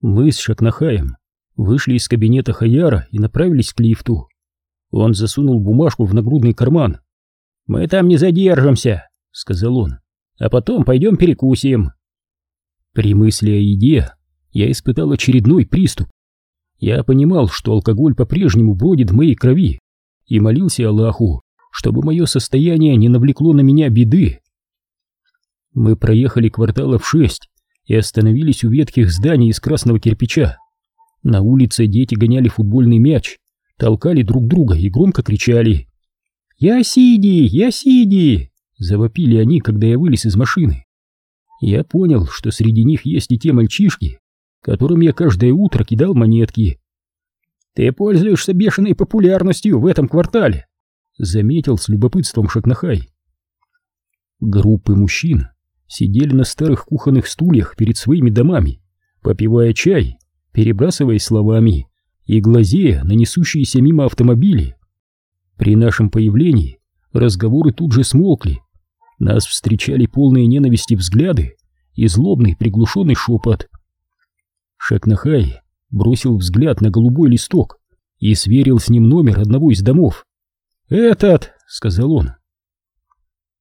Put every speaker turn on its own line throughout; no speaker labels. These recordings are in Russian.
Мы с Шакнахаем вышли из кабинета Хаяра и направились к лифту. Он засунул бумажку в нагрудный карман. «Мы там не задержимся», — сказал он, — «а потом пойдем перекусим». При мысли о еде я испытал очередной приступ. Я понимал, что алкоголь по-прежнему бродит в моей крови, и молился Аллаху, чтобы мое состояние не навлекло на меня беды. Мы проехали кварталов шесть и остановились у ветхих зданий из красного кирпича. На улице дети гоняли футбольный мяч, толкали друг друга и громко кричали. «Я Сиди! Я Сиди!» — завопили они, когда я вылез из машины. Я понял, что среди них есть и те мальчишки, которым я каждое утро кидал монетки. «Ты пользуешься бешеной популярностью в этом квартале», — заметил с любопытством Шакнахай. Группы мужчин сидели на старых кухонных стульях перед своими домами, попивая чай, перебрасываясь словами и глазея на несущиеся мимо автомобили. При нашем появлении разговоры тут же смолкли. Нас встречали полные ненависти взгляды и злобный приглушенный шепот. Шакнахай бросил взгляд на голубой листок и сверил с ним номер одного из домов. «Этот!» — сказал он.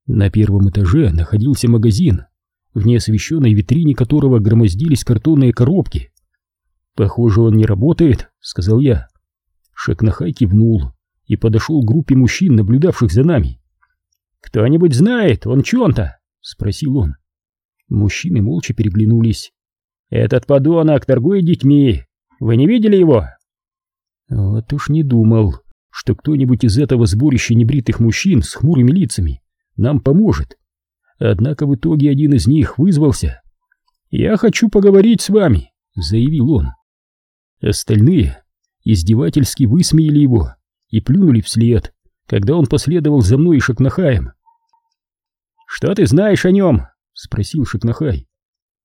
На первом этаже находился магазин, в неосвещенной витрине которого громоздились картонные коробки. «Похоже, он не работает», — сказал я. Шекнахай кивнул и подошел к группе мужчин, наблюдавших за нами. «Кто-нибудь знает, он чон-то?» — спросил он. Мужчины молча переглянулись. «Этот подонок торгует детьми. Вы не видели его?» Вот уж не думал, что кто-нибудь из этого сборища небритых мужчин с хмурыми лицами нам поможет. Однако в итоге один из них вызвался. «Я хочу поговорить с вами», — заявил он. Остальные издевательски высмеяли его и плюнули вслед, когда он последовал за мной и Шакнахаем. «Что ты знаешь о нем?» — спросил Шакнахай.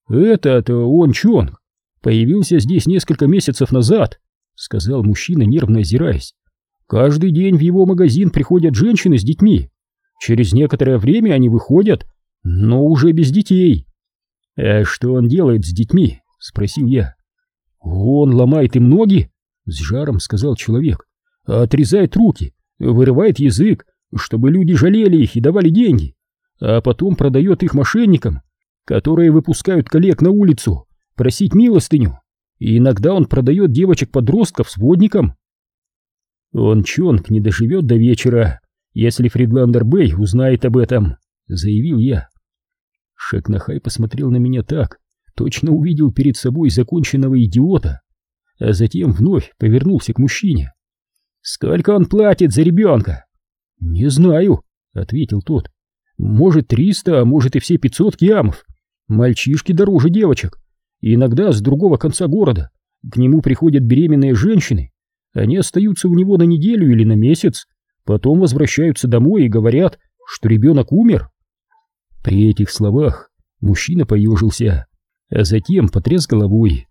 «Это-то он Чонг. Появился здесь несколько месяцев назад», — сказал мужчина, нервно озираясь. «Каждый день в его магазин приходят женщины с детьми. Через некоторое время они выходят, но уже без детей. «А что он делает с детьми?» — спросил я. «Он ломает им ноги?» — с жаром сказал человек. «Отрезает руки, вырывает язык, чтобы люди жалели их и давали деньги, а потом продает их мошенникам, которые выпускают коллег на улицу просить милостыню, и иногда он продает девочек-подростков сводникам». Он Чонг не доживет до вечера, если Фридландер Бэй узнает об этом, заявил я. Шекнахай посмотрел на меня так, точно увидел перед собой законченного идиота, а затем вновь повернулся к мужчине. «Сколько он платит за ребенка?» «Не знаю», — ответил тот. «Может, триста, а может и все пятьсот киамов. Мальчишки дороже девочек. Иногда с другого конца города к нему приходят беременные женщины. Они остаются у него на неделю или на месяц, Потом возвращаются домой и говорят, что ребенок умер. При этих словах мужчина поежился, а затем потряс головой.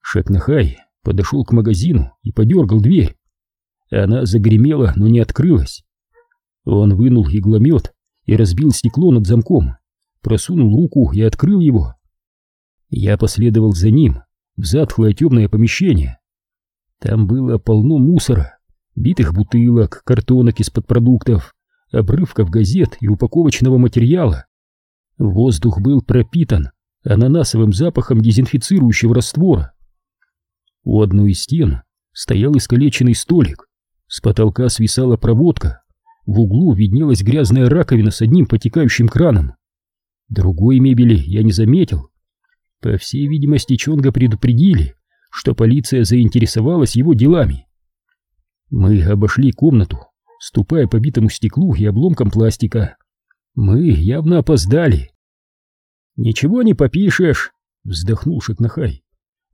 Шатнахай подошел к магазину и подергал дверь. Она загремела, но не открылась. Он вынул игломет и разбил стекло над замком, просунул руку и открыл его. Я последовал за ним в затхлое темное помещение. Там было полно мусора битых бутылок, картонок из-под продуктов, обрывков газет и упаковочного материала. Воздух был пропитан ананасовым запахом дезинфицирующего раствора. У одной из стен стоял искалеченный столик, с потолка свисала проводка, в углу виднелась грязная раковина с одним потекающим краном. Другой мебели я не заметил. По всей видимости, Чонга предупредили, что полиция заинтересовалась его делами. Мы обошли комнату, ступая по битому стеклу и обломкам пластика. Мы явно опоздали. «Ничего не попишешь», — вздохнул Шатнахай.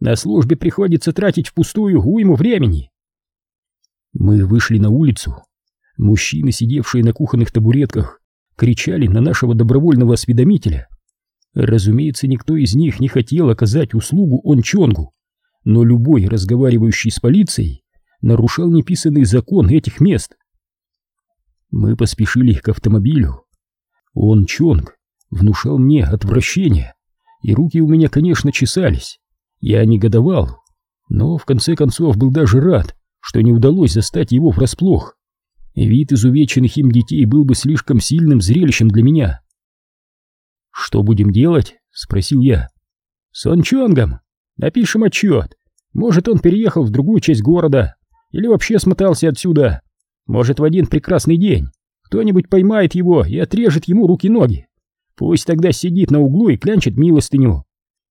«На службе приходится тратить впустую уйму времени». Мы вышли на улицу. Мужчины, сидевшие на кухонных табуретках, кричали на нашего добровольного осведомителя. Разумеется, никто из них не хотел оказать услугу Ончонгу, но любой, разговаривающий с полицией, нарушал неписанный закон этих мест. Мы поспешили к автомобилю. Он, Чонг, внушал мне отвращение, и руки у меня, конечно, чесались. Я негодовал, но в конце концов был даже рад, что не удалось застать его врасплох. Вид изувеченных им детей был бы слишком сильным зрелищем для меня. «Что будем делать?» — спросил я. «С Ончонгом. Напишем отчет. Может, он переехал в другую часть города или вообще смотался отсюда. Может, в один прекрасный день кто-нибудь поймает его и отрежет ему руки-ноги. Пусть тогда сидит на углу и клянчит милостыню.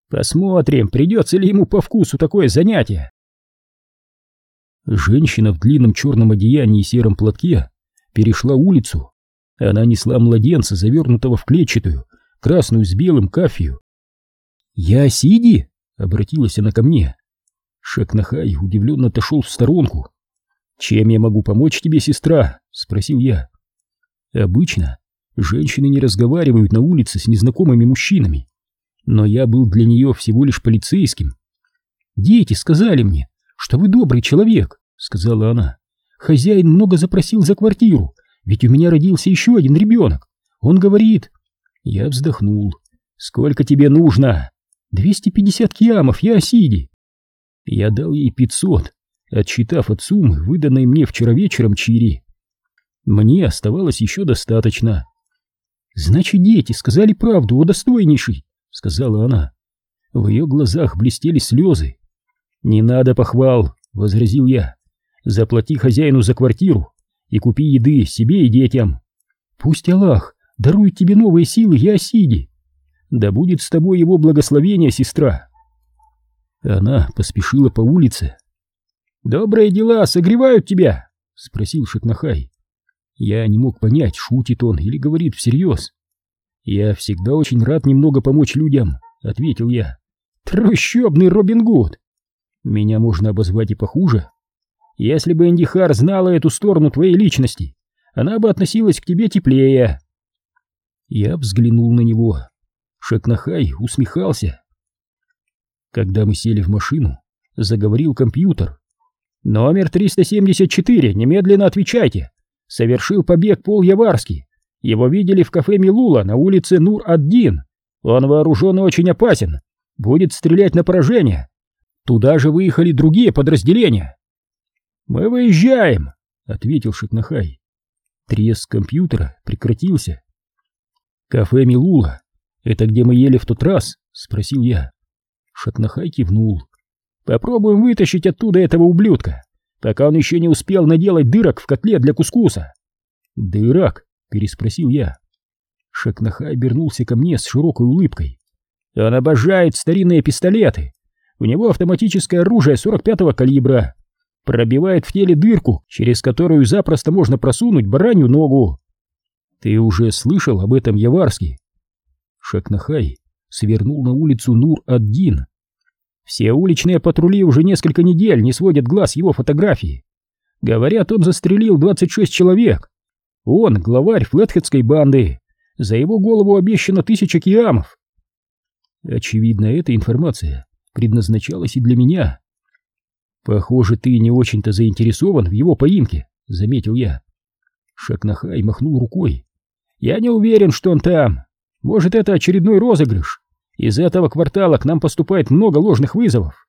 Посмотрим, придется ли ему по вкусу такое занятие. Женщина в длинном черном одеянии и сером платке перешла улицу. Она несла младенца, завернутого в клетчатую, красную с белым кафию. «Я Сиди?» — обратилась она ко мне. Шакнахай удивленно отошел в сторонку. «Чем я могу помочь тебе, сестра?» — спросил я. Обычно женщины не разговаривают на улице с незнакомыми мужчинами, но я был для нее всего лишь полицейским. «Дети сказали мне, что вы добрый человек», — сказала она. «Хозяин много запросил за квартиру, ведь у меня родился еще один ребенок. Он говорит...» Я вздохнул. «Сколько тебе нужно?» «Двести пятьдесят киамов, я Осиди». Я дал ей пятьсот, отсчитав от суммы, выданной мне вчера вечером Чири. Мне оставалось еще достаточно. «Значит, дети сказали правду, о достойнейший», — сказала она. В ее глазах блестели слезы. «Не надо похвал», — возразил я. «Заплати хозяину за квартиру и купи еды себе и детям. Пусть Аллах дарует тебе новые силы, Ясиди. Да будет с тобой его благословение, сестра». Она поспешила по улице. «Добрые дела согревают тебя?» — спросил Шатнахай. Я не мог понять, шутит он или говорит всерьез. «Я всегда очень рад немного помочь людям», — ответил я. «Трущобный Робин Гуд!» «Меня можно обозвать и похуже. Если бы Эндихар знала эту сторону твоей личности, она бы относилась к тебе теплее». Я взглянул на него. Шакнахай усмехался. Когда мы сели в машину, заговорил компьютер. «Номер 374, немедленно отвечайте!» совершил побег Пол Яварский. Его видели в кафе Милула на улице Нур-ад-Дин. Он вооружен и очень опасен. Будет стрелять на поражение. Туда же выехали другие подразделения. «Мы выезжаем», — ответил Шикнахай. Треск компьютера прекратился. «Кафе Милула. Это где мы ели в тот раз?» — спросил я. Шатнахай кивнул. «Попробуем вытащить оттуда этого ублюдка пока он еще не успел наделать дырок в котле для кускуса. «Дырок?» — переспросил я. Шакнаха обернулся ко мне с широкой улыбкой. «Он обожает старинные пистолеты. У него автоматическое оружие 45-го калибра. Пробивает в теле дырку, через которую запросто можно просунуть баранью ногу. Ты уже слышал об этом Яварский?» Шакнахай свернул на улицу Нур-ад-Дин. Все уличные патрули уже несколько недель не сводят глаз его фотографии. Говорят, он застрелил 26 человек. Он главарь флетхедской банды. За его голову обещано тысяча киамов. Очевидно, эта информация предназначалась и для меня. Похоже, ты не очень-то заинтересован в его поимке, заметил я. Шакнахай махнул рукой. Я не уверен, что он там. Может, это очередной розыгрыш. Из этого квартала к нам поступает много ложных вызовов.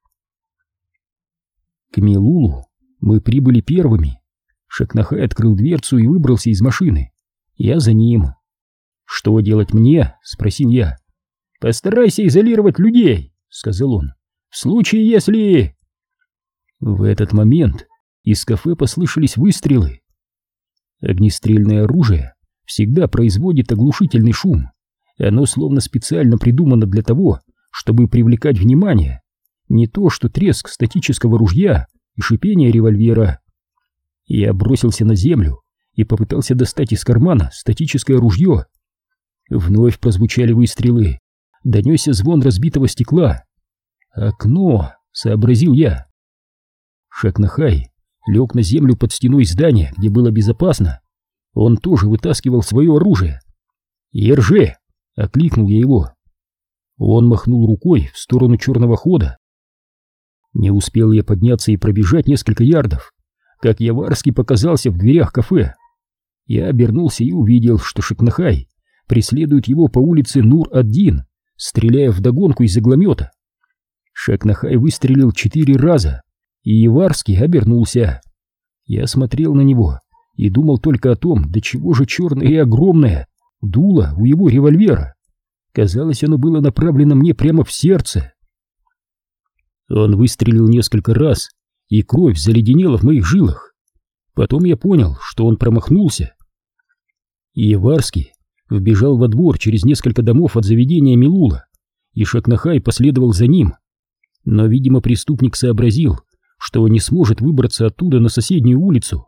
К Милулу мы прибыли первыми. Шакнахай открыл дверцу и выбрался из машины. Я за ним. «Что делать мне?» — спросил я. «Постарайся изолировать людей», — сказал он. «В случае, если...» В этот момент из кафе послышались выстрелы. Огнестрельное оружие всегда производит оглушительный шум и оно словно специально придумано для того, чтобы привлекать внимание. Не то, что треск статического ружья и шипение револьвера. Я бросился на землю и попытался достать из кармана статическое ружье. Вновь прозвучали выстрелы. Донесся звон разбитого стекла. «Окно!» — сообразил я. Шакнахай лег на землю под стеной здания, где было безопасно. Он тоже вытаскивал свое оружие. «Ержи!» — окликнул я его. Он махнул рукой в сторону черного хода. Не успел я подняться и пробежать несколько ярдов, как Яварский показался в дверях кафе. Я обернулся и увидел, что Шикнахай преследует его по улице Нур-Ад-Дин, стреляя вдогонку из игломета. Шакнахай выстрелил четыре раза, и Иварский обернулся. Я смотрел на него и думал только о том, до чего же черное и огромное дуло у его револьвера. Казалось, оно было направлено мне прямо в сердце. Он выстрелил несколько раз, и кровь заледенела в моих жилах. Потом я понял, что он промахнулся. Иеварский вбежал во двор через несколько домов от заведения Милула, и Шакнахай последовал за ним. Но, видимо, преступник сообразил, что он не сможет выбраться оттуда на соседнюю улицу.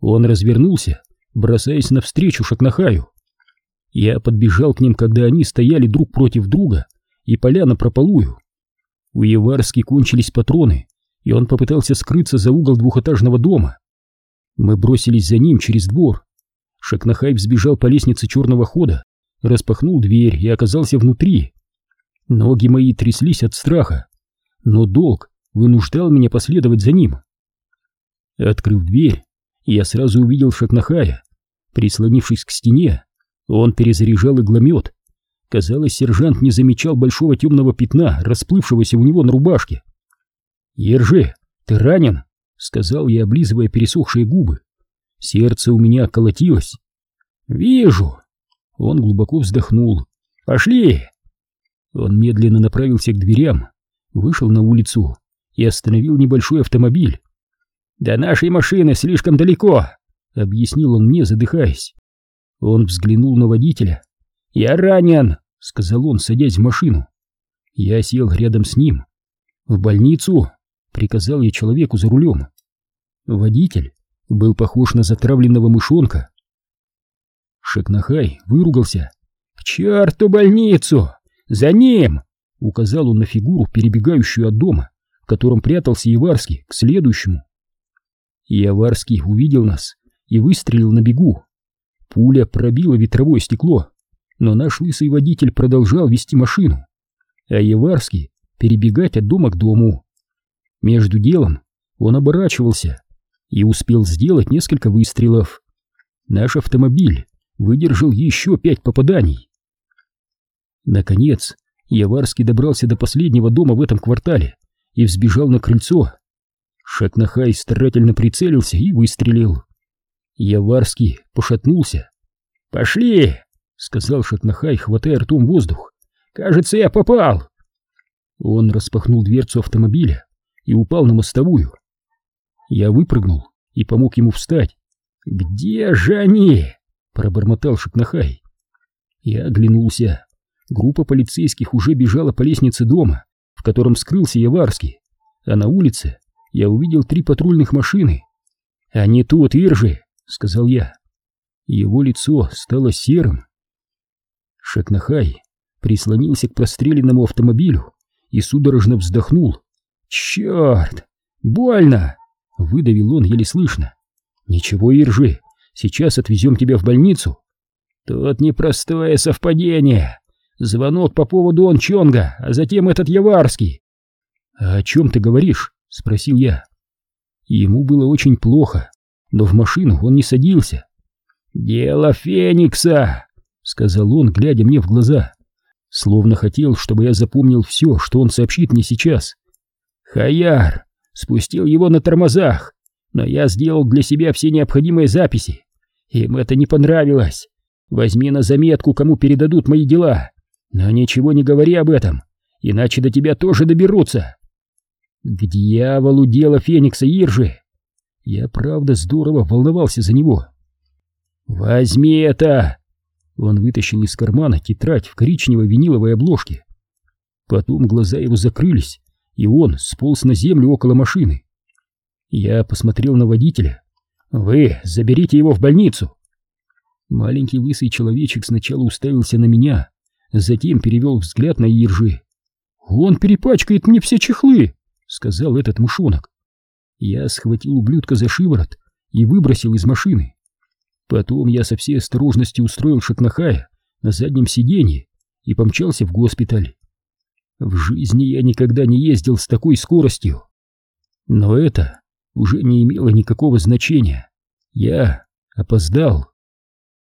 Он развернулся, бросаясь навстречу Шакнахаю. Я подбежал к ним, когда они стояли друг против друга, и поляна прополую. У Еварски кончились патроны, и он попытался скрыться за угол двухэтажного дома. Мы бросились за ним через двор. Шакнахай взбежал по лестнице черного хода, распахнул дверь и оказался внутри. Ноги мои тряслись от страха, но долг вынуждал меня последовать за ним. Открыв дверь, я сразу увидел Шакнахая. Прислонившись к стене, он перезаряжал игломет. Казалось, сержант не замечал большого темного пятна, расплывшегося у него на рубашке. «Ержи, ты ранен?» — сказал я, облизывая пересохшие губы. Сердце у меня колотилось. «Вижу!» Он глубоко вздохнул. «Пошли!» Он медленно направился к дверям, вышел на улицу и остановил небольшой автомобиль. «До нашей машины слишком далеко», — объяснил он мне, задыхаясь. Он взглянул на водителя. «Я ранен», — сказал он, садясь в машину. Я сел рядом с ним. «В больницу», — приказал я человеку за рулем. Водитель был похож на затравленного мышонка. Шакнахай выругался. «К черту больницу! За ним!» — указал он на фигуру, перебегающую от дома, в котором прятался Иварский, к следующему. Иварский увидел нас и выстрелил на бегу. Пуля пробила ветровое стекло, но наш лысый водитель продолжал вести машину, а Еварский перебегать от дома к дому. Между делом он оборачивался и успел сделать несколько выстрелов. Наш автомобиль выдержал еще пять попаданий. Наконец, Яварский добрался до последнего дома в этом квартале и взбежал на крыльцо. Шатнахай старательно прицелился и выстрелил. Яварский пошатнулся. «Пошли!» — сказал Шатнахай, хватая ртом воздух. «Кажется, я попал!» Он распахнул дверцу автомобиля и упал на мостовую. Я выпрыгнул и помог ему встать. «Где же они?» — пробормотал Шатнахай. Я оглянулся. Группа полицейских уже бежала по лестнице дома, в котором скрылся Яварский, а на улице я увидел три патрульных машины. «Они тут, Иржи!» — сказал я. Его лицо стало серым. Шакнахай прислонился к простреленному автомобилю и судорожно вздохнул. «Черт! Больно!» — выдавил он еле слышно. «Ничего, Иржи, сейчас отвезем тебя в больницу». «Тут непростое совпадение. Звонок по поводу Ончонга, а затем этот Яварский». «А о чем ты говоришь?» — спросил я. Ему было очень плохо но в машину он не садился. «Дело Феникса!» — сказал он, глядя мне в глаза, словно хотел, чтобы я запомнил все, что он сообщит мне сейчас. «Хаяр спустил его на тормозах, но я сделал для себя все необходимые записи. Им это не понравилось. Возьми на заметку, кому передадут мои дела, но ничего не говори об этом, иначе до тебя тоже доберутся». «К дьяволу дело Феникса Иржи!» Я правда здорово волновался за него. «Возьми это!» Он вытащил из кармана тетрадь в коричневой виниловой обложке. Потом глаза его закрылись, и он сполз на землю около машины. Я посмотрел на водителя. «Вы заберите его в больницу!» Маленький лысый человечек сначала уставился на меня, затем перевел взгляд на Иржи. «Он перепачкает мне все чехлы!» — сказал этот мышонок. Я схватил ублюдка за шиворот и выбросил из машины. Потом я со всей осторожностью устроил Шакнахая на заднем сиденье и помчался в госпиталь. В жизни я никогда не ездил с такой скоростью. Но это уже не имело никакого значения. Я опоздал.